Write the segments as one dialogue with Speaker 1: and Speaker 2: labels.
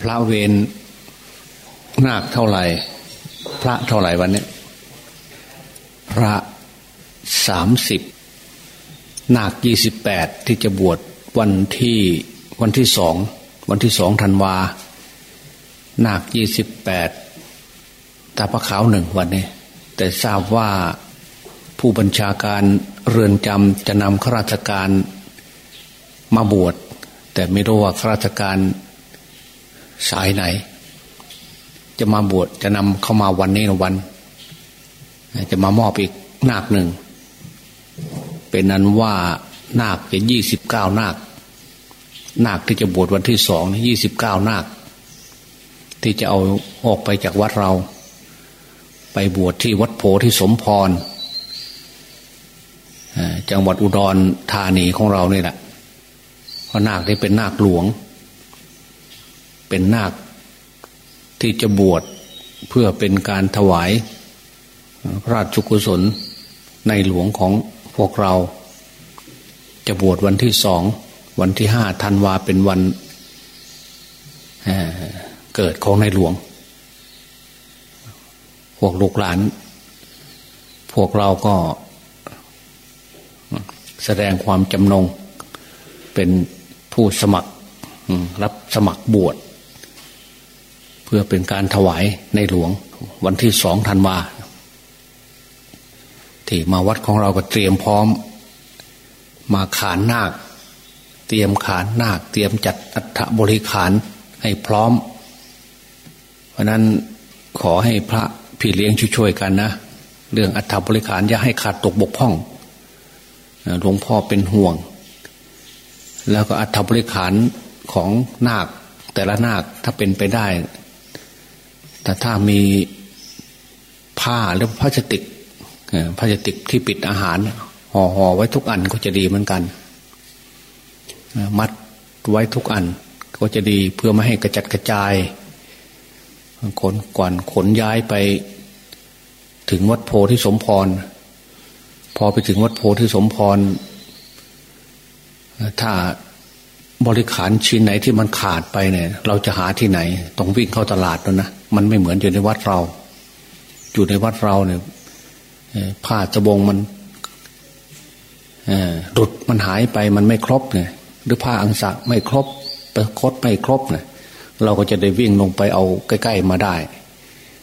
Speaker 1: พระเวนนาคเท่าไหร่ พระเท่าไหร่วันนี้ พระสามสิบนาคยี่สิบแปดที่จะบวชวันที่วันที่สองวันที่สองธันวานาคยี่สิบแปดตาพระขาวหนึ่งวันนี้ แต่ทราบว่าผู้บัญชาการเรือนจำจะนำข้าราชการมาบวช แต่ไม่รู้ว่าข้าราชการ สายไหน จะมาบวชจะนำเข้ามาวันนี้นะวัน จะมามอบอีกนาคหนึ่ง เป็นนั้นว่านาคจะยี่สิบเก้านาค นาคที่จะบวชวันที่สองยี่สิบเก้านาค ที่จะเอาออกไปจากวัดเรา ไปบวชที่วัดโพธิสมพรจังหวัดอุดรธานีของเราเนี่ยแหละเพราะนาคนี้เป็นนาคหลวง เป็นนาคที่จะบวชเพื่อเป็นการถวายพระราชกุศลในหลวงของพวกเรา จะบวชวันที่สองวันที่ห้าธันวาเป็นวันเเกิดของในหลวง พวกลูกหลาน พวกเราก็แสดงความจำนงเป็นผู้สมัครรับสมัครบวช พื่อเป็นการถวายในหลวง วันที่สองธันวาที่มาวัดของเราก็เตรียมพร้อม มาขานนาค เตรียมขานนาค เตรียมจัดอัฐบริขารให้พร้อม เพราะนั้นขอให้พระพี่เลี้ยงช่วยๆกันนะเรื่องอัฐบริขารอย่าให้ขาดตกบกพร่องหลวงพ่อเป็นห่วง แล้วก็อัฐบริขารของนาคแต่ละนาคถ้าเป็นไปได้ แต่ถ้ามีผ้าหรือพลาสติกพลาสติกที่ปิดอาหารห่อห่อไว้ทุกอันก็จะดีเหมือนกัน มัดไว้ทุกอันก็จะดีเพื่อไม่ให้กระจัดกระจายขนก่อนขนย้ายไปถึงวัดโพธิสมพร พอไปถึงวัดโพธิสมพร ถ้า บริขารชิ้นไหนที่มันขาดไปเนี่ย เราจะหาที่ไหนต้องวิ่งเข้าตลาดแล้วนะมันไม่เหมือนอยู่ในวัดเรา อยู่ในวัดเราเนี่ยผ้าจะบงมันดุดมันหายไปมันไม่ครบเนี่ยหรือผ้าอังสะไม่ครบตะคดไม่ครบเนี่ยเราก็จะได้วิ่งลงไปเอาใกล้ ๆมาได้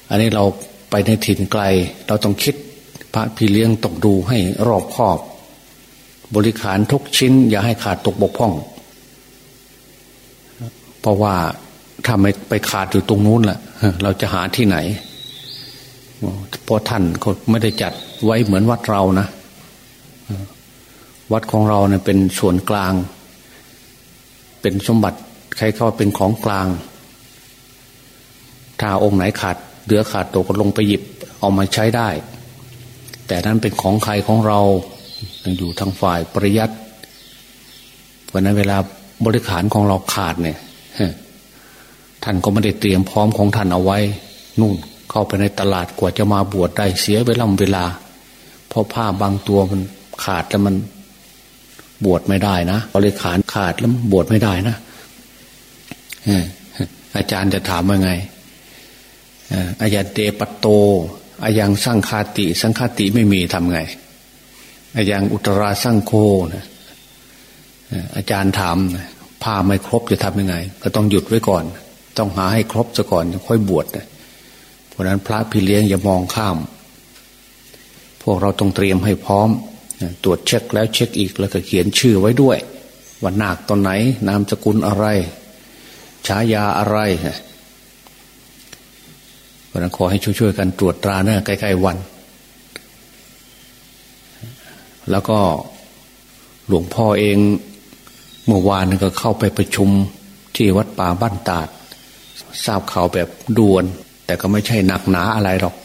Speaker 1: อันนี้เราไปในถิ่นไกล เราต้องคิดพระพี่เลี้ยงต้องดูให้รอบคอบ บริขารทุกชิ้น อย่าให้ขาดตกบกพร่อง เพราะว่าถ้าไม่ไปขาดอยู่ตรงนู้นแหละเราจะหาที่ไหนเพราะท่านเขาไม่ได้จัดไว้เหมือนวัดเรานะวัดของเราเนี่ยเป็นส่วนกลาง เป็นสมบัติใครเข้าเป็นของกลาง ถ้าองค์ไหนขาดเหลือขาดตกก็ลงไปหยิบเอามาใช้ได้ แต่นั้นเป็นของใครของเราอยู่ทางฝ่ายปริยัติเพราะนั้นเวลาบริขารของเราขาดเนี่ย ท่านก็ไม่ได้เตรียมพร้อมของท่านเอาไว้ นู่นเข้าไปในตลาดกว่าจะมาบวชได้เสียเวลาเวลาเพราะผ้าบางตัวมันขาดแล้วมันบวชไม่ได้นะบริขารขาดแล้วบวชไม่ได้นะอาจารย์จะถามว่าไงอาญาเตปโตอายังสร้างคาติ สังคาติไม่มีทำไงอายังอุตราสร้างโคนะอาจารย์ถามผ้าไม่ครบจะทำยังไง ก็ต้องหยุดไว้ก่อน ต้องหาให้ครบซะก่อนค่อยบวชเพราะนั้นพระพี่เลี้ยงอย่ามองข้าม พวกเราต้องเตรียมให้พร้อม ตรวจเช็คแล้วเช็คอีกแล้วก็เขียนชื่อไว้ด้วยว่านาคตอนไหน นามสกุลอะไร ฉายาอะไรเพราะนั้นขอให้ช่วยๆกันตรวจตราเนะใกล้ๆวัน แล้วก็หลวงพ่อเองเมื่อวานก็เข้าไปประชุมที่วัดป่าบ้านตาด ทราบข่าวแบบด่วน แต่ก็ไม่ใช่หนักหนาอะไรหรอก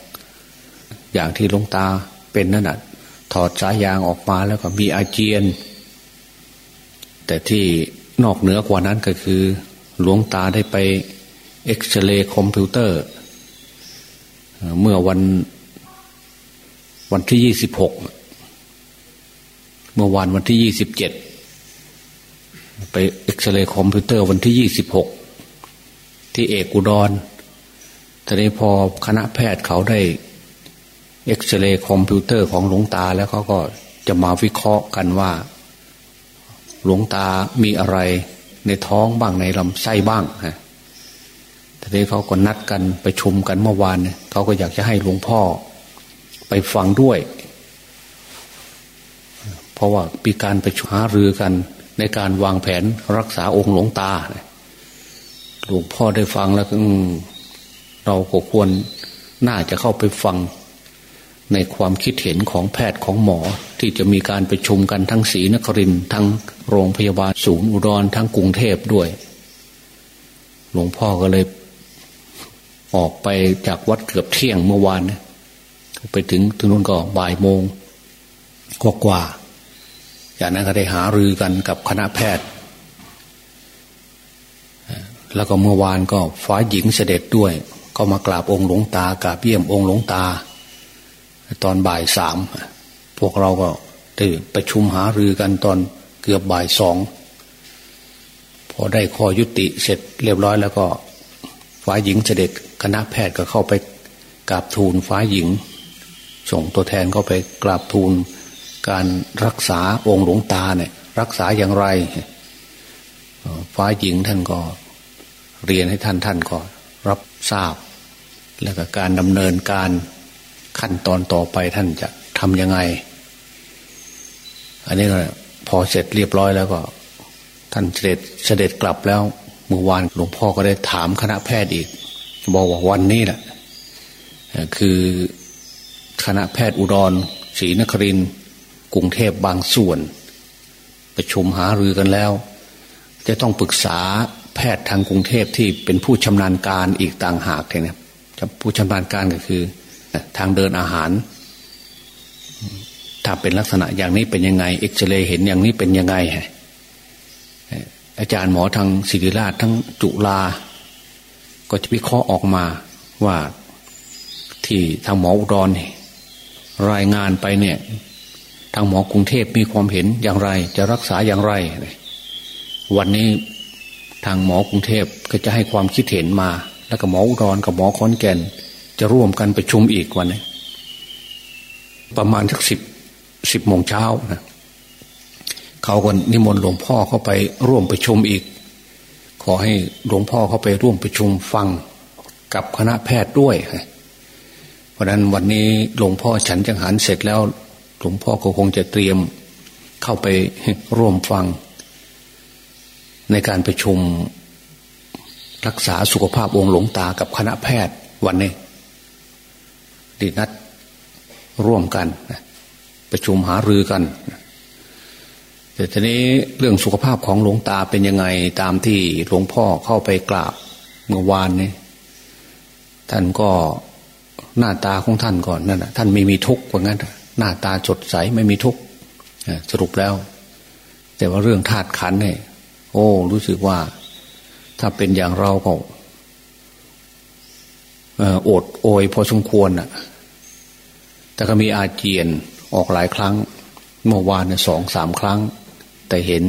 Speaker 1: อย่างที่หลวงตาเป็นนั่นแหะถอดสายยางออกมาแล้วก็มีอาเจียน แต่ที่นอกเหนือกว่านั้นก็คือ หลวงตาได้ไปเอ็กซเรย์คอมพิวเตอร์ เมื่อวันวันที่ยี่สิบหกเมื่อวันวันที่ยี่สิบเจ็ดไปเอ็กซเรย์คอมพิวเตอร์วันที่ยี่สิบหก ที่เอกอุดรทีนี้พอคณะแพทย์เขาได้เอ็กซเรย์คอมพิวเตอร์ของหลวงตาแล้วเขาก็จะมาวิเคราะห์กันว่า หลวงตามีอะไรในท้องบ้างในลำไส้บ้างฮะทีนี้เขาก็นัดกันไปชุมกันเมื่อวานเขาก็อยากจะให้หลวงพ่อ ไปฟังด้วย เพราะว่าปีการไปหารือกันในการวางแผนรักษาองค์หลวงตา หลวงพ่อได้ฟังแล้วเราก็ควรน่าจะเข้าไปฟัง ในความคิดเห็นของแพทย์ของหมอที่จะมีการประชุมกันทั้งศรีนครินทั้งโรงพยาบาลศูนย์อุดรทั้งกรุงเทพด้วย หลวงพ่อก็เลย ออกไปจากวัดเกือบเที่ยงเมื่อวานไปถึงถึงนู้นก็บ่ายโมงกว่ากว่าจากนั้นก็ได้หารือกันกับคณะแพทย์ แล้วก็เมื่อวานก็ฟ้าหญิงเสด็จด้วย ก็มากราบองค์หลวงตากราบเยี่ยมองค์หลวงตา ตอนบ่ายสามพวกเราก็ได้ประชุมหารือกันตอนเกือบบ่ายสองพอได้ข้อยุติเสร็จเรียบร้อยแล้วก็ฝ่ายหญิงเสด็จคณะแพทย์ก็เข้าไปกราบทูลฝ่ายหญิง ส่งตัวแทนเข้าไปกราบทูล การรักษาองค์หลวงตาเนี่ย รักษาอย่างไรฝ่ายหญิงท่านก็ เรียนให้ท่านท่านก็รับทราบ แล้วก็การดำเนินการขั้นตอนต่อไปท่านจะทำยังไง อันนี้ก็พอเสร็จเรียบร้อยแล้วก็ ท่านเสด็จเสด็จกลับแล้วเมื่อวานหลวงพ่อก็ได้ถามคณะแพทย์อีก บอกว่าวันนี้แหละคือคณะแพทย์อุดรศรีนครินกรุงเทพบางส่วน ประชุมหารือกันแล้ว จะต้องปรึกษา แพทย์ทางกรุงเทพที่เป็นผู้ชำนาญการอีกต่างหากเนี่ยผู้ชำนาญการก็คือ ทางเดินอาหาร ถ้าเป็นลักษณะอย่างนี้เป็นยังไงเอ็กซเรย์เห็นอย่างนี้เป็นยังไงอาจารย์หมอทางศิริราชทั้งจุฬาก็จะวิเคราะห์ออกมาว่าที่ทางหมออุดรรายงานไปเนี่ย ทางหมอกรุงเทพมีความเห็นอย่างไร จะรักษาอย่างไร วันนี้ ทางหมอกรุงเทพก็จะให้ความคิดเห็นมา แล้วก็หมออุดรกับหมอขอนแก่น จะร่วมกันประชุมอีกวันนี้ประมาณสักสิบสิบโมงเช้านะเขาก็นิมนต์หลวงพ่อเข้าไปร่วมประชุมอีก ขอให้หลวงพ่อเข้าไปร่วมประชุมฟังกับคณะแพทย์ด้วย เพราะนั้นวันนี้หลวงพ่อฉันจังหันเสร็จแล้ว หลวงพ่อก็คงจะเตรียมเข้าไปร่วมฟัง ในการประชุมรักษาสุขภาพองค์หลวงตากับคณะแพทย์วันนี้ดีนัดร่วมกัน ประชุมหารือกัน แต่ทีนี้เรื่องสุขภาพของหลวงตาเป็นยังไงตามที่หลวงพ่อเข้าไปกราบเมื่อวานนี้ท่านก็หน้าตาของท่านก่อนนั่นแหะท่านไม่มีทุกข์ว่างั้น หน้าตาสดใสไม่มีทุกข์สรุปแล้ว แต่ว่าเรื่องธาตุขันเนี่ย โอ้ รู้สึกว่า ถ้าเป็นอย่างเราก็โอดโอยพอสมควรอะ แต่ก็มีอาเจียนออกหลายครั้ง เมื่อวานสองสามครั้ง แต่เห็น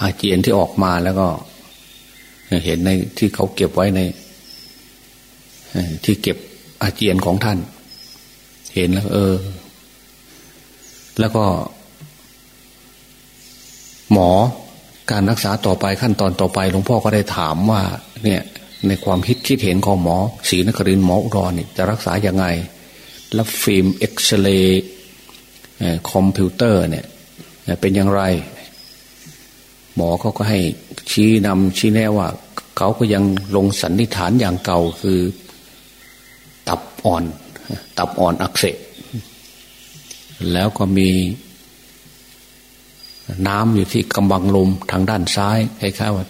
Speaker 1: อาเจียนที่ออกมาแล้วก็ เห็นในที่เขาเก็บไว้ในที่เก็บอาเจียนของท่าน เห็นแล้ว เออ แล้วก็ หมอ การรักษาต่อไปขั้นตอนต่อไปหลวงพ่อก็ได้ถามว่าเนี่ยในความคิดคิดเห็นของหมอศรีนครินหมออุดรนี่จะรักษาอย่างไง แล้วฟิล์มเอ็กซเรย์คอมพิวเตอร์เนี่ยเป็นอย่างไร หมอเขาก็ให้ชี้นำชี้แนะว่าเขาก็ยังลงสันนิษฐานอย่างเก่าคือ ตับอ่อน ตับอ่อนอักเสบแล้วก็มี น้ำอยู่ที่กำบังลมทางด้านซ้ายคล้ายๆว่า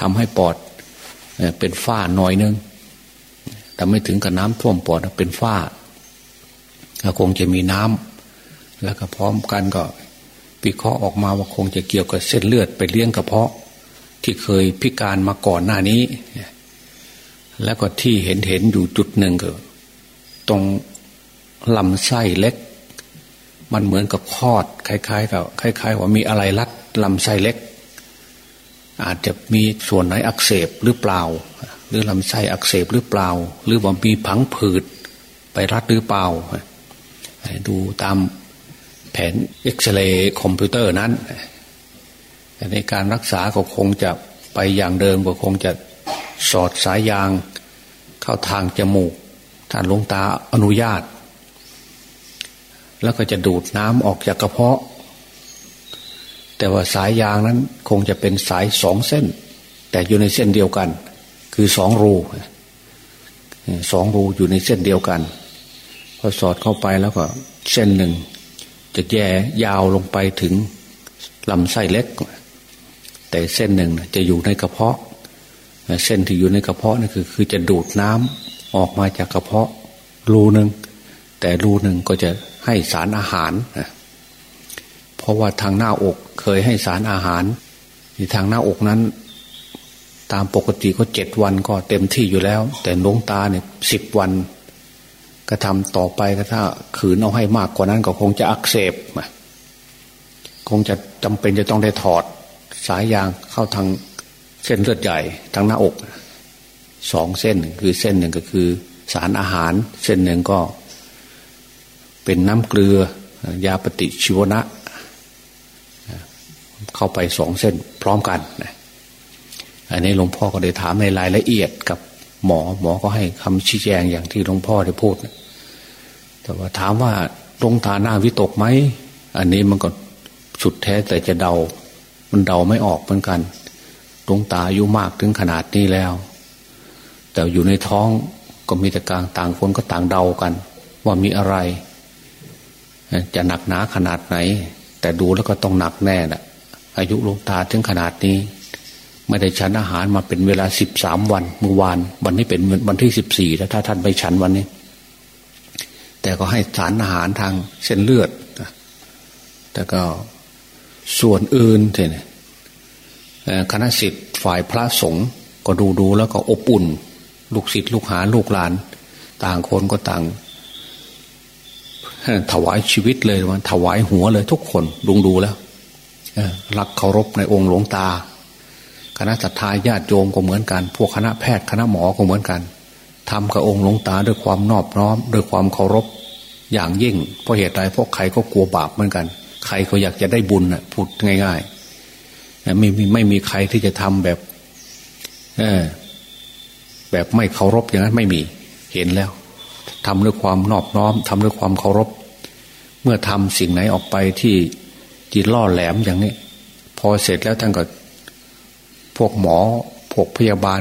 Speaker 1: ทำให้ปอดเป็นฝ้าหน่อยนึงแต่ไม่ถึงกับน้ำท่วมปอดเป็นฝ้าก็คงจะมีน้ำแล้วก็พร้อมกันก็พิเคราะห์ออกมาว่าคงจะเกี่ยวกับเส้นเลือดไปเลี้ยงกระเพาะ ที่เคยพิการมาก่อนหน้านี้ แล้วก็ที่เห็นเห็นอยู่จุดหนึ่งก็ตรงลำไส้เล็ก มันเหมือนกับคลอดคล้ายๆกับคล้าย ๆ ว่ามีอะไรรัดลำไส้เล็ก อาจจะมีส่วนไหนอักเสบหรือเปล่า หรือลำไส้อักเสบหรือเปล่า หรือว่ามีผังผืดไปรัดหรือเปล่า ดูตามแผนเอ็กซเรย์คอมพิวเตอร์นั้นในการรักษาก็คงจะไปอย่างเดิมก็คงจะสอดสายยาง เข้าทางจมูกท่านลงตาอนุญาต แล้วก็จะดูดน้ำออกจากกระเพาะ แต่ว่าสายยางนั้นคงจะเป็นสายสองเส้น แต่อยู่ในเส้นเดียวกัน คือสองรูสองรูอยู่ในเส้นเดียวกันพอสอดเข้าไปแล้วก็เส้นหนึ่ง จะแย่ยาวลงไปถึงลำไส้เล็ก แต่เส้นหนึ่งจะอยู่ในกระเพาะ เส้นที่อยู่ในกระเพาะนี่นคือ คือจะดูดน้ำออกมาจากกระเพาะ รูหนึ่งแต่รูหนึ่งก็จะ ให้สารอาหาร เพราะว่าทางหน้าอกเคยให้สารอาหารที่ทางหน้าอกนั้น ตามปกติก็เจ็ดวันก็เต็มที่อยู่แล้ว แต่ลงตาเนี่ยสิบวันกระทำต่อไปก็ถ้าขืนเอาให้มากกว่านั้นก็คงจะอักเสบคงจะจำเป็นจะต้องได้ถอดสายยางเข้าทางเส้นเลือดใหญ่ทางหน้าอกสองเส้นคือเส้นหนึ่งก็คือ สารอาหาร เส้นหนึ่งก็ เป็นน้ำเกลือยาปฏิชีวนะ เข้าไปสองเส้นพร้อมกันอันนี้หลวงพ่อก็ได้ถามในรายละเอียดกับหมอหมอก็ให้คำชี้แจงอย่างที่หลวงพ่อได้พูด แต่ว่าถามว่าลงตาหน้าวิตกไหม อันนี้มันก็สุดแท้แต่จะเดา มันเดาไม่ออกเหมือนกันลงตาอายุมากถึงขนาดนี้แล้ว แต่อยู่ในท้องก็มีแต่กลางต่างคนก็ต่างเดากัน ว่ามีอะไร จะหนักหนาขนาดไหน แต่ดูแล้วก็ต้องหนักแน่แหละอายุลงตาถึงขนาดนี้ ไม่ได้ฉันอาหารมาเป็นเวลาสิบสามวันเมื่อวาน วันนี้เป็นวันที่สิบสี่แล้วถ้าท่านไปฉันวันนี้ แต่ก็ให้สารอาหารทางเส้นเลือดแต่ก็ส่วนอื่นเนี่ยคณะสิทธิ์ฝ่ายพระสงฆ์ก็ดูดูแล้วก็อบอุ่น ลูกศิษย์ลูกหาลูกหลาน ต่างคนก็ต่าง ถวายชีวิตเลยวันถวายหัวเลยทุกคนดูดูแล้วรักเคารพในองค์หลวงตา คณะสัตยาญาติโยมก็เหมือนกัน พวกคณะแพทย์คณะหมอก็เหมือนกันทำกับองค์หลวงตาด้วยความนอบน้อม ด้วยความเคารพอย่างยิ่งเพราะเหตุใดเพราะใครก็กลัวบาปเหมือนกัน ใครก็อยากจะได้บุญน่ะพูดง่ายๆไม่มีไม่มีใครที่จะทำแบบเออแบบไม่เคารพอย่างนั้นไม่มีเห็นแล้ว ทำด้วยความนอบน้อมทำด้วยความเคารพ เมื่อทำสิ่งไหนออกไปที่จิตล่อแหลมอย่างนี้ พอเสร็จแล้วท่านก็ พวกหมอ พวกพยาบาล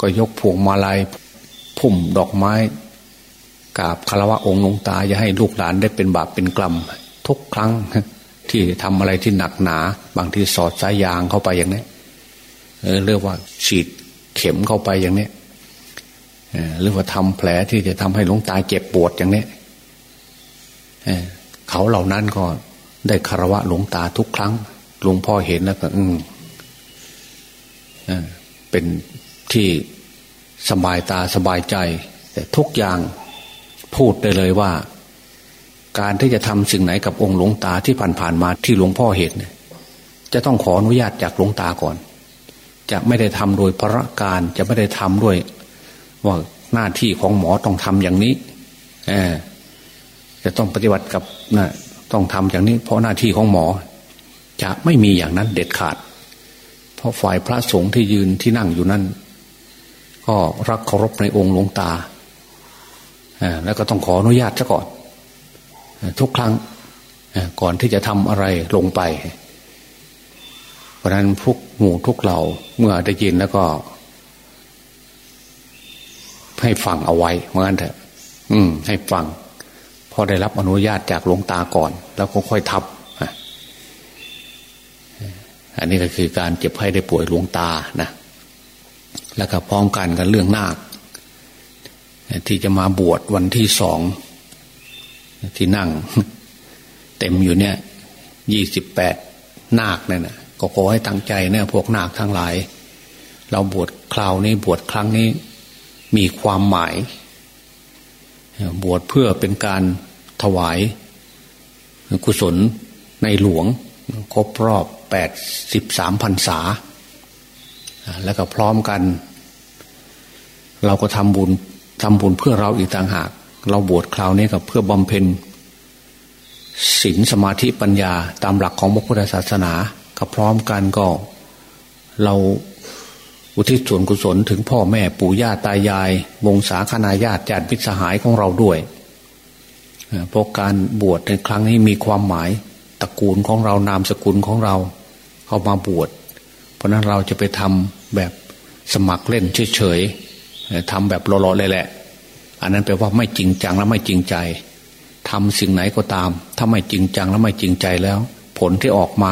Speaker 1: ก็ยกพวงมาลัยพุ่มดอกไม้กราบคารวะองค์หลวงตาจะให้ลูกหลานได้เป็นบาปเป็นกรรมทุกครั้งที่ทำอะไรที่หนักหนา บางที่สอดสายยางเข้าไปอย่างนี้เรียกว่าฉีดเข็มเข้าไปอย่างนี้ หรือว่าทำแผลที่จะทำให้หลวงตาเจ็บปวดอย่างนี้เขาเหล่านั้นก็ได้คารวะหลวงตาทุกครั้ง หลวงพ่อเห็นแล้วก็ อืเป็นที่สบายตาสบายใจ แต่ทุกอย่างพูดได้เลยว่า การที่จะทำสิ่งไหนกับองค์หลวงตาที่ผ่านๆมาที่หลวงพ่อเห็นจะต้องขออนุญาตจากหลวงตาก่อน จะไม่ได้ทำโดยพระการจะไม่ได้ทำด้วย ว่าหน้าที่ของหมอต้องทำอย่างนี้จะต้องปฏิบัติกับนะต้องทำอย่างนี้ เพราะหน้าที่ของหมอ จะไม่มีอย่างนั้นเด็ดขาด เพราะฝ่ายพระสงฆ์ที่ยืนที่นั่งอยู่นั่นก็รักเคารพในองค์หลวงตาแล้วก็ต้องขออนุญาตซะก่อน ทุกครั้งก่อนที่จะทำอะไรลงไป เพราะนั้นพวกหมู่ทุกเหล่าเมื่อได้ยินแล้วก็ ให้ฟังเอาไว้เหมือนกันเถอะ อืม ให้ฟังพอได้รับอนุญาตจากหลวงตาก่อน แล้วก็ค่อยทับอันนี้ก็คือการเจ็บไข้ได้ป่วยหลวงตานะแล้วก็พร้อมกันกันเรื่องนาคที่จะมาบวชวันที่สองที่นั่ง เต็มอยู่เนี่ยยี่สิบแปดนาคเนี่ยนะก็ขอให้ตั้งใจเนี่ยพวกนาคทั้งหลาย เราบวชคราวนี้บวชครั้งนี้ มีความหมาย บวชเพื่อเป็นการถวาย กุศลในหลวง ครบรอบแปดสิบสามพันษา แล้วก็พร้อมกัน เราก็ทำบุญทำบุญเพื่อเราอีกต่างหาก เราบวชคราวนี้กับเพื่อบำเพ็ญศีลสมาธิปัญญาตามหลักของพระพุทธศาสนาก็พร้อมกันก็ เรา อุทิศส่วนกุศลถึงพ่อแม่ปู่ย่าตายาย วงศาคณาญาติญาติพิสหายของเราด้วยเพราะการบวชในครั้งนี้มีความหมายตระกูลของเรานามสกุลของเรา เข้ามาบวช เพราะนั้นเราจะไปทำแบบสมัครเล่นเฉยๆทำแบบรอๆเลยแหละ อันนั้นแปลว่าไม่จริงจังและไม่จริงใจทำสิ่งไหนก็ตาม ถ้าไม่จริงจังและไม่จริงใจแล้ว ผลที่ออกมา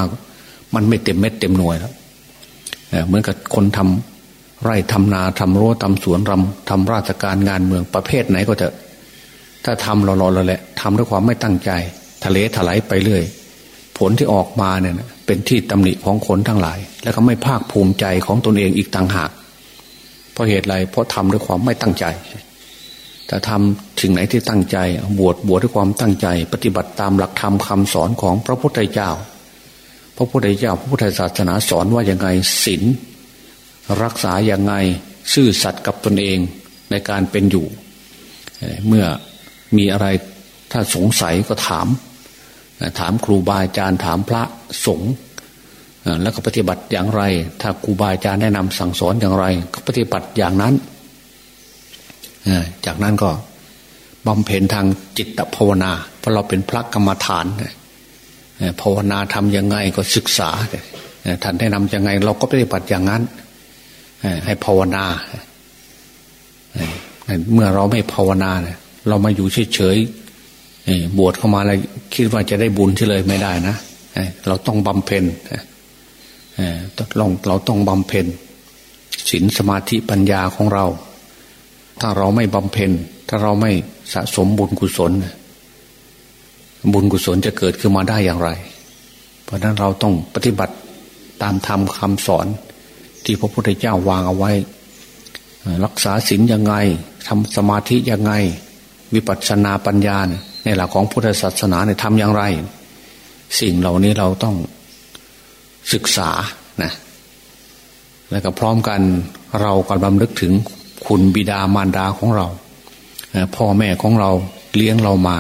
Speaker 1: มันไม่เต็มเม็ดเต็มหน่วยแล้วเหมือนกับคนทำ ไร่ทำนาทำรั้วทำสวนรำทำราชการงานเมืองประเภทไหนก็จะถ้าทำรอๆแล้วแหละทำด้วยความไม่ตั้งใจ ทะเลถลายไปเรื่อย ผลที่ออกมาเนี่ยเป็นที่ตำหนิของคนทั้งหลาย และก็ไม่ภาคภูมิใจของตนเองอีกต่างหาก เพราะเหตุไรเพราะทำด้วยความไม่ตั้งใจแต่ทำสิ่งไหนที่ตั้งใจ บวชบวชด้วยความตั้งใจ ปฏิบัติตามหลักธรรมคาสอนของพระพุทธเจ้า พระพุทธเจ้าพระพุทธศาสนาสอนว่าอย่างไงศีล รักษาอย่างไงซื่อสัตย์กับตนเองในการเป็นอยู่ เมื่อมีอะไรถ้าสงสัยก็ถาม ถามครูบาอาจารย์ถามพระสงฆ์แล้วก็ปฏิบัติอย่างไร ถ้าครูบาอาจารย์แนะนำสั่งสอนอย่างไร ก็ปฏิบัติอย่างนั้น จากนั้นก็บำเพ็ญทางจิตภาวนา เพราะเราเป็นพระกรรมฐานภาวนาทำยังไงก็ศึกษาท่านแนะนำยังไง เราก็ปฏิบัติอย่างนั้น ให้ภาวนาเมื่อเราไม่ภาวนาเรามาอยู่เฉยๆบวชเข้ามาแล้วคิดว่าจะได้บุญเลยไม่ได้นะเราต้องบำเพ็ญเราเราต้องบำเพ็ญศีลสมาธิปัญญาของเรา ถ้าเราไม่บำเพ็ญ ถ้าเราไม่สะสมบุญกุศล บุญกุศลจะเกิดขึ้นมาได้อย่างไร เพราะนั้นเราต้องปฏิบัติตามธรรมคาสอน ที่พระพุทธเจ้าวางเอาไว้ รักษาศีลยังไงทำสมาธิยังไง วิปัสสนาปัญญาในหลักของพุทธศาสนาเนี่ยทำอย่างไร สิ่งเหล่านี้เราต้องศึกษานะแล้วก็พร้อมกันเรากำลังนึกถึงคุณบิดามารดาของเรา พ่อแม่ของเราเลี้ยงเรามา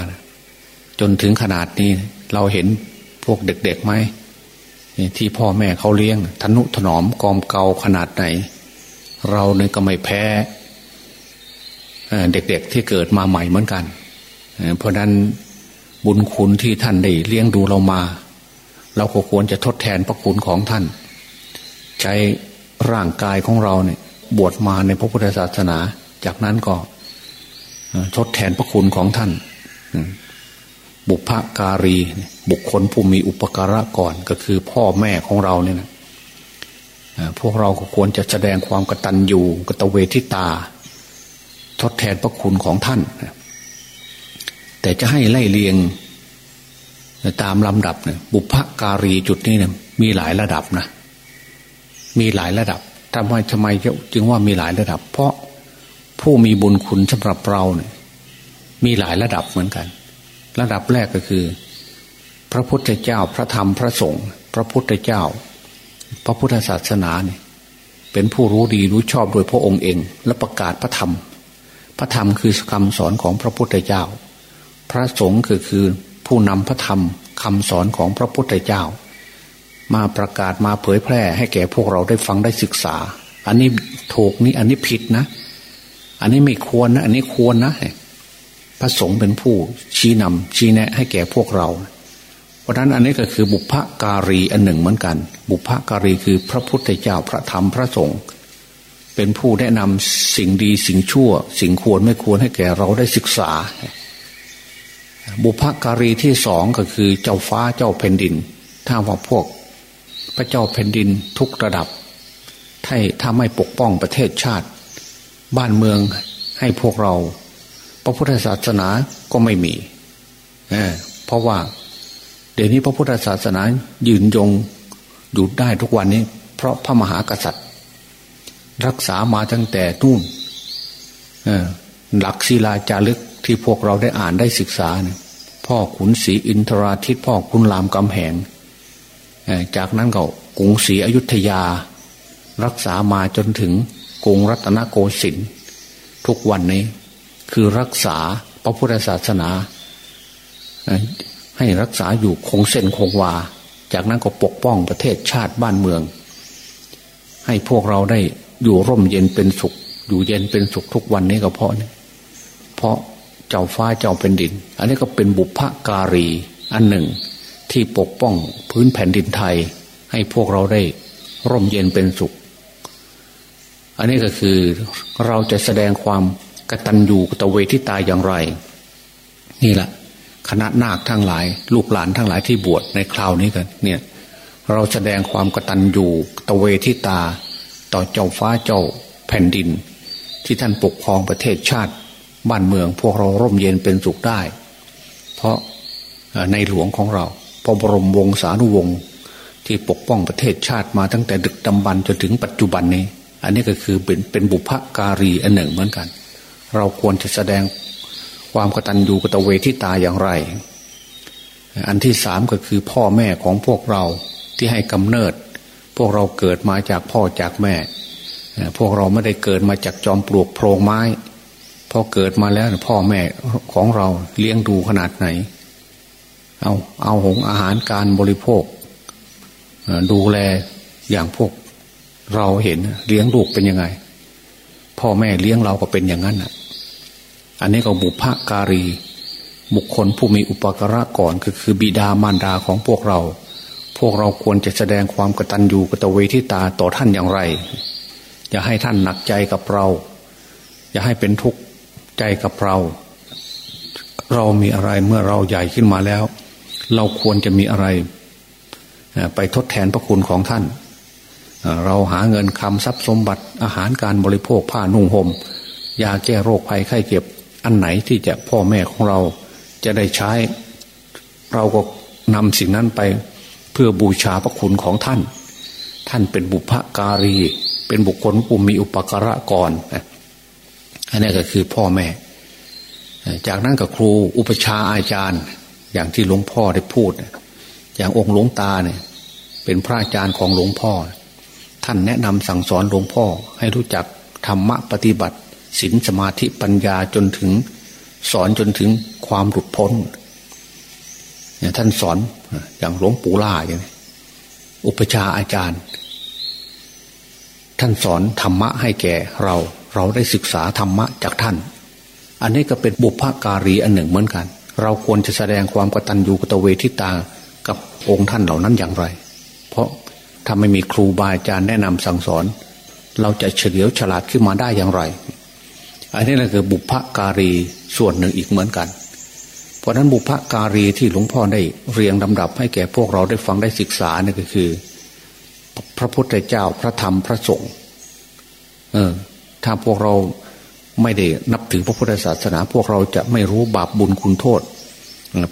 Speaker 1: จนถึงขนาดนี้ เราเห็นพวกเด็กๆไหม ที่พ่อแม่เขาเลี้ยงทนุถนอมกอมเกาขนาดไหน เราเนี่ยก็ไม่แพ้เด็กๆที่เกิดมาใหม่เหมือนกัน เพราะนั้นบุญคุณที่ท่านได้เลี้ยงดูเรามา เราก็ควรจะทดแทนพระคุณของท่าน ใช้ร่างกายของเราเนี่ย บวชมาในพระพุทธศาสนา จากนั้นก็ทดแทนพระคุณของท่าน บุพการี บุคคลผู้มีอุปการะก่อนก็คือพ่อแม่ของเราเนี่ยนะพวกเราก็ควรจะแสดงความกตัญญูกตเวทิตา ทดแทนพระคุณของท่าน แต่จะให้ไล่เลียงตามลำดับเนี่ยบุพการีจุดนี้เนี่ยมีหลายระดับนะ มีหลายระดับทำไมทำไมจึงว่ามีหลายระดับ เพราะผู้มีบุญคุณสำหรับเราเนี่ยมีหลายระดับเหมือนกัน ระดับแรกก็คือ พระพุทธเจ้าพระธรรมพระสงฆ์พระพุทธเจ้า พระพุทธศาสนาเนี่ยเป็นผู้รู้ดีรู้ชอบโดยพระองค์เอง และประกาศพระธรรม พระธรรมคือคำสอนของพระพุทธเจ้า พระสงฆ์คือคือผู้นำพระธรรมคำสอนของพระพุทธเจ้า มาประกาศมาเผยแพร่ให้แก่พวกเราได้ฟังได้ศึกษา อันนี้ถูกนี่อันนี้ผิดนะ อันนี้ไม่ควรนะ อันนี้ควรนะ พระสงฆ์เป็นผู้ชี้นำชี้แนะให้แก่พวกเรา เพราะนั้นอันนี้ก็คือบุพการีอันหนึ่งเหมือนกัน บุพการีคือพระพุทธเจ้าพระธรรมพระสงฆ์เป็นผู้แนะนำสิ่งดีสิ่งชั่ว สิ่งควรไม่ควรให้แก่เราได้ศึกษา บุพการีที่สองก็คือเจ้าฟ้าเจ้าแผ่นดิน ถ้าว่าพวกพระเจ้าแผ่นดินทุกระดับถ้าถ้าไม่ปกป้องประเทศชาติ บ้านเมืองให้พวกเรา ระพุทธศาสนาก็ไม่มีเเพราะว่าเดี๋ยวนี้พระพุทธศาสนายืนยงอยู่ได้ทุกวันนี้ เพราะพระมหากษัตริย์ รักษามาตั้งแต่นู่นหลักศิลาจารึกที่พวกเราได้อ่านได้ศึกษาเนี่ยพ่อขุนศรีอินทราทิตพ่อขุนรามกำแหงจากนั้นก็กรุงศรีอยุธยา รักษามาจนถึงกรุงรัตนโกสินทร์ทุกวันนี้ คือรักษาพระพุทธศาสนา ให้รักษาอยู่คงเส้นคงวา จากนั้นก็ปกป้องประเทศชาติบ้านเมือง ให้พวกเราได้อยู่ร่มเย็นเป็นสุข อยู่เย็นเป็นสุขทุกวันนี้ก็เพราะนี่เพราะเจ้าฟ้าเจ้าเป็นดิน อันนี้ก็เป็นบุพการีอันหนึ่งที่ปกป้องพื้นแผ่นดินไทย ให้พวกเราได้ร่มเย็นเป็นสุข อันนี้ก็คือเราจะแสดงความ กตัญญูกตเวทิตาอย่างไร นี่แหละคณะนาคทั้งหลาย ลูกหลานทั้งหลายที่บวชในคราวนี้กันเนี่ย เราแสดงความกตัญญูตเวทิตา ต่อเจ้าฟ้าเจ้าแผ่นดิน ที่ท่านปกครองประเทศชาติ บ้านเมืองพวกเราร่มเย็นเป็นสุขได้ เพราะในหลวงของเราพระบรมวงศานุวงศ์ที่ปกป้องประเทศชาติมาตั้งแต่ดึกดำบรรจนถึงปัจจุบันนี้ อันนี้ก็คือเป็นเป็นบุพการีอันหนึ่งเหมือนกัน เราควรจะแสดงความกตัญญูกตเวทิตาอย่างไร อันที่สามก็คือพ่อแม่ของพวกเราที่ให้กำเนิด พวกเราเกิดมาจากพ่อจากแม่ พวกเราไม่ได้เกิดมาจากจอมปลวกโพรงไม้ พอเกิดมาแล้วพ่อแม่ของเราเลี้ยงดูขนาดไหน เอาเอาหงอาหารการบริโภค ดูแลอย่างพวกเราเห็นเลี้ยงลูกเป็นยังไง พ่อแม่เลี้ยงเราก็เป็นอย่างนั้นอะ อันนี้ก็บุพการี บุคคลผู้มีอุปการะก่อนก็คือบิดามารดาของพวกเรา พวกเราควรจะแสดงความกตัญญูกตเวทิตาต่อท่านอย่างไร อย่าให้ท่านหนักใจกับเรา อย่าให้เป็นทุกข์ใจกับเรา เรามีอะไรเมื่อเราใหญ่ขึ้นมาแล้ว เราควรจะมีอะไร ไปทดแทนพระคุณของท่าน เราหาเงินคำทรัพย์สมบัติอาหารการบริโภคผ้านุ่งหม่มยาแก้โรคภัยไข้เจ็บ อันไหนที่จะพ่อแม่ของเราจะได้ใช้ เราก็นำสิ่งนั้นไปเพื่อบูชาพระคุณของท่าน ท่านเป็นบุพการี เป็นบุคคลผู้มีอุปการะก่อนอันนี้ก็คือพ่อแม่ จากนั้นกับครูอุปชาอาจารย์ อย่างที่หลวงพ่อได้พูด อย่างองค์หลวงตาเนี่ย เป็นพระอาจารย์ของหลวงพ่อ ท่านแนะนำสั่งสอนหลวงพ่อให้รู้จักธรรมะปฏิบัติศีลสมาธิปัญญาจนถึง สอนจนถึงความหลุดพ้นเนี่ยท่านสอนอย่างหลวงปู่ล่าอย่างนี้อุปชาอาจารย์ ท่านสอนธรรมะให้แก่เรา เราได้ศึกษาธรรมะจากท่าน อันนี้ก็เป็นบุพการีอันหนึ่งเหมือนกัน เราควรจะแสดงความกตัญญูกตเวทิตากับองค์ท่านเหล่านั้นอย่างไร เพราะ ถ้าไม่มีครูบาอาจารย์แนะนำสั่งสอน เราจะเฉลียวฉลาดขึ้นมาได้อย่างไร อันนี้แหละคือบุพการีส่วนหนึ่งอีกเหมือนกัน เพราะนั้นบุพการีที่หลวงพ่อได้เรียงลำดับให้แก่พวกเราได้ฟังได้ศึกษาเนี่ยก็คือ พระพุทธเจ้าพระธรรมพระสงฆ์เออ ถ้าพวกเราไม่ได้นับถือพระพุทธศาสนา พวกเราจะไม่รู้บาปบุญคุณโทษ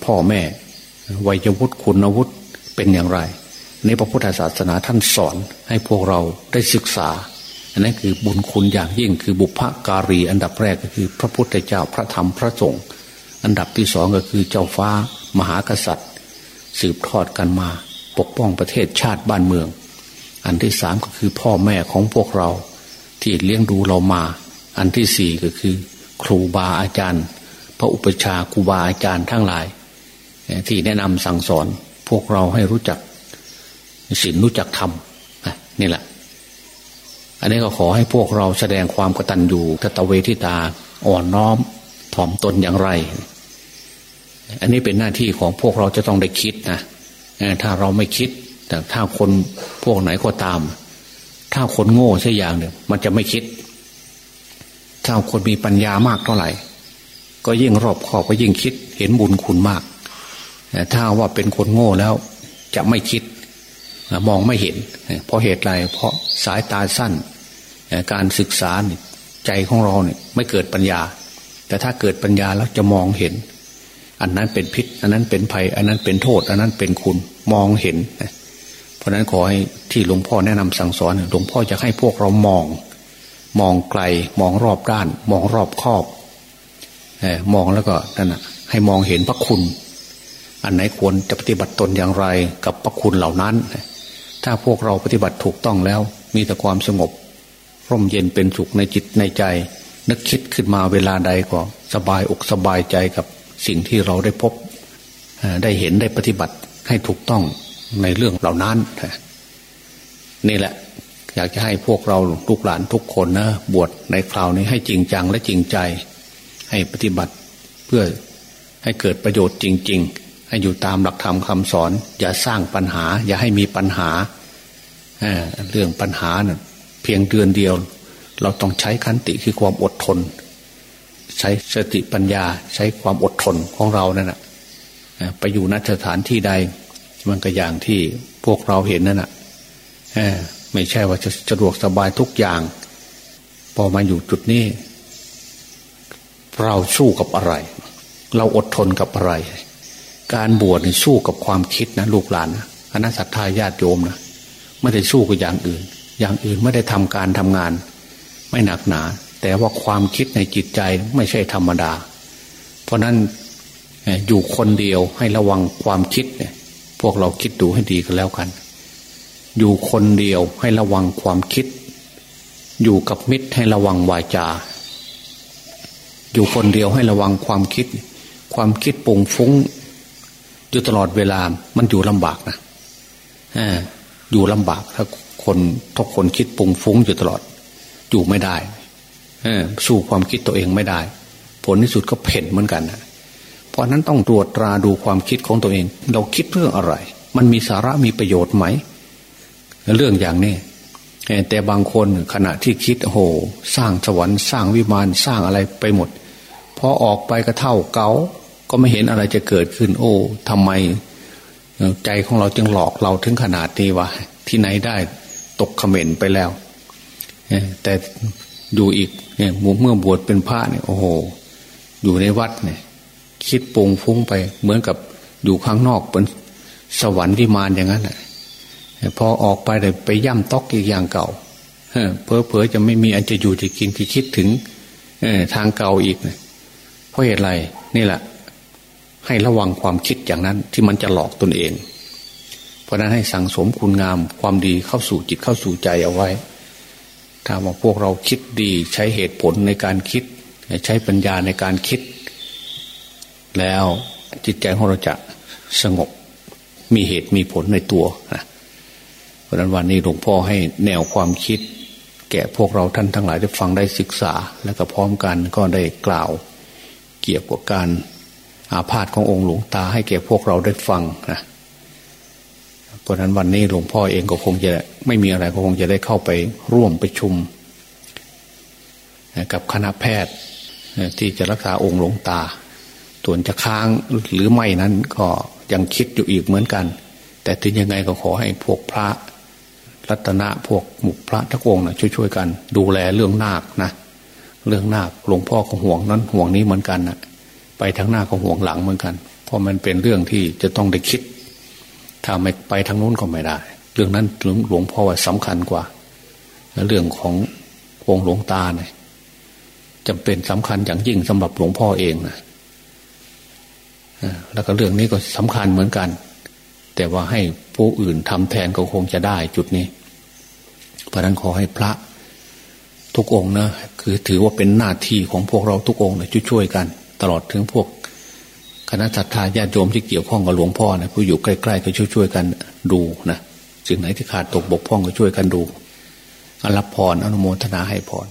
Speaker 1: พ่อแม่วัยวุฒิคุณวุฒิเป็นอย่างไร ในพระพุทธศาสนาท่านสอนให้พวกเราได้ศึกษาอันนั้นคือบุญคุณอย่างยิ่งคือบุพการี อันดับแรกก็คือพระพุทธเจ้าพระธรรมพระสงฆ์อันดับที่สองก็คือเจ้าฟ้ามหากษัตริย์ สืบทอดกันมา ปกป้องประเทศชาติบ้านเมือง อันที่สามก็คือพ่อแม่ของพวกเรา ที่เลี้ยงดูเรามา อันที่สี่ก็คือ ครูบาอาจารย์ พระอุปชาครูบาอาจารย์ทั้งหลาย ที่แนะนำสั่งสอนพวกเราให้รู้จัก ศีลรู้จักธรรมนี่แหละ อันนี้ก็ขอให้พวกเราแสดงความกตัญญูกตเวทิตาอ่อนน้อมถ่อมตนอย่างไร อันนี้เป็นหน้าที่ของพวกเราจะต้องได้คิดนะถ้าเราไม่คิด แต่ถ้าคนพวกไหนก็ตาม ถ้าคนโง่ใช่อย่างหนึ่งมันจะไม่คิด ถ้าคนมีปัญญามากเท่าไหร่ ก็ยิ่งรอบคอบก็ยิ่งคิด เห็นบุญคุณมากแต่ถ้าว่าเป็นคนโง่แล้วจะไม่คิด มองไม่เห็น เพราะเหตุไรเพราะสายตาสั้น การศึกษาใจของเราเนี่ยไม่เกิดปัญญา แต่ถ้าเกิดปัญญาแล้วจะมองเห็น อันนั้นเป็นพิษ อันนั้นเป็นภัย อันนั้นเป็นโทษ อันนั้นเป็นคุณมองเห็น เพราะนั้นขอให้ที่หลวงพ่อแนะนำสั่งสอนหลวงพ่อจะให้พวกเรามอง มองไกล มองรอบด้าน มองรอบครอบมองแล้วก็นั่นนะให้มองเห็นพระคุณ อันไหนควรจะปฏิบัติตนอย่างไรกับพระคุณเหล่านั้น ถ้าพวกเราปฏิบัติถูกต้องแล้ว มีแต่ความสงบ ร่มเย็นเป็นสุขในจิตในใจ นึกคิดขึ้นมาเวลาใดก็สบายอกสบายใจกับสิ่งที่เราได้พบ ได้เห็นได้ปฏิบัติให้ถูกต้องในเรื่องเหล่านั้นนี่แหละ อยากจะให้พวกเราลูกหลานทุกคนนะบวชในคราวนี้ให้จริงจังและจริงใจ ให้ปฏิบัติเพื่อให้เกิดประโยชน์จริง ๆ ให้อยู่ตามหลักธรรมคาสอน อย่าสร้างปัญหา อย่าให้มีปัญหาเรื่องปัญหาเนะ่ยเพียงเดือนเดียว เราต้องใช้คันติคือความอดทน ใช้สติปัญญาใช้ความอดทนของเรานั่นแหะไปอยู่นัสถานที่ใด มันก็อย่างที่พวกเราเห็นนั่นแหะไม่ใช่ว่าจะสะดวกสบายทุกอย่าง พอมาอยู่จุดนี้ เราสู้กับอะไร เราอดทนกับอะไร การบวชนี่สู้กับความคิดนะลูกหลานนะคณะสัตยาญาติโยมนะไม่ได้สู้กับอย่างอื่น อย่างอื่นไม่ได้ทำการทำงาน ไม่หนักหนา แต่ว่าความคิดในจิตใจไม่ใช่ธรรมดา เพราะนั้นอยู่คนเดียวให้ระวังความคิดเนี่ย พวกเราคิดดูให้ดีกันแล้วกัน อยู่คนเดียวให้ระวังความคิด อยู่กับมิตรให้ระวังวาจา อยู่คนเดียวให้ระวังความคิด ความคิดปุ่งฟุ้ง อยู่ตลอดเวลา มันอยู่ลำบากนะอยู่ลำบากถ้าคนทุกคนคิดปุ่งฟุ้งอยู่ตลอด อยู่ไม่ได้สู้ความคิดตัวเองไม่ได้ ผลที่สุดก็เพ่นเหมือนกันนะเพราะนั้นต้องตรวจตราดูความคิดของตัวเอง เราคิดเรื่องอะไร มันมีสาระมีประโยชน์ไหม เรื่องอย่างนี้แต่บางคนขณะที่คิดโอ้โหสร้างสวรรค์สร้างวิมานสร้างอะไรไปหมดพอออกไปก็เท่าเกา ก็ไม่เห็นอะไรจะเกิดขึ้น โอ้ทำไม ใจของเราจึงหลอกเราถึงขนาดนี้วะที่ไหนได้ตกเขม่นไปแล้วแต่อยู่อีกเนี่ยเมื่อบวชเป็นพระเนี่ยโอ้โห อยู่ในวัดเนี่ย คิดปุงฟุ้งไป เหมือนกับอยู่ข้างนอกเป็นสวรรค์วิมานอย่างนั้นแหละพอออกไปเลยไปย่ำตอกอีกอย่างเก่าเพอเพอจะไม่มีอันจะอยู่จะกินที่คิดถึงทางเก่าอีกเพราะเหตุไรนี่แหละ ให้ระวังความคิดอย่างนั้นที่มันจะหลอกตนเอง เพราะนั้นให้สั่งสมคุณงามความดีเข้าสู่จิตเข้าสู่ใจเอาไว้ ถ้าว่าพวกเราคิดดีใช้เหตุผลในการคิด ใช้ปัญญาในการคิด แล้วจิตใจของเราจะสงบมีเหตุมีผลในตัวนะเพราะนั้นวันนี้หลวงพ่อให้แนวความคิด แก่พวกเราท่านทั้งหลายได้ฟังได้ศึกษา และก็พร้อมกันก็ได้กล่าว เกี่ยวกับการ อาพาธขององค์หลวงตาให้แก่พวกเราได้ฟังนะเพราะนั้นวันนี้หลวงพ่อเองก็คงจะไม่มีอะไรก็คงจะได้เข้าไปร่วมประชุม กับคณะแพทย์ที่จะรักษาองค์หลวงตาส่วนจะค้างหรือไม่นั้นก็ยังคิดอยู่อีกเหมือนกัน แต่ถึงยังไงก็ขอให้พวกพระรัตนะพวกหมุกพระทักองนะช่วยๆกัน ดูแลเรื่องนาคนะเรื่องนาคหลวงพ่อก็ห่วงนั้นห่วงนี้เหมือนกันนะ ไปทางหน้าก็ห่วงหลังเหมือนกัน เพราะมันเป็นเรื่องที่จะต้องได้คิด ถ้าไม่ไปทางโน้นก็ไม่ได้ เรื่องนั้นหลวงพ่อว่าสำคัญกว่า เรื่องขององค์หลวงตาเนี่ยจำเป็นสำคัญอย่างยิ่งสำหรับหลวงพ่อเองนะแล้วก็เรื่องนี้ก็สำคัญเหมือนกัน แต่ว่าให้ผู้อื่นทำแทนก็คงจะได้จุดนี้ เพราะนั้นขอให้พระทุกองนะคือถือว่าเป็นหน้าที่ของพวกเราทุกองนะช่วยๆกัน ตลอดถึงพวกคณะทัตทาญาติโยมที่เกี่ยวข้องกับหลวงพ่อนะผู้อยู่ใกล้ๆก็ช่วยๆกันดูนะสิ่งไหนที่ขาดตกบกพร่องก็ช่วยกันดูอรับพรอนุโมทนาให้พร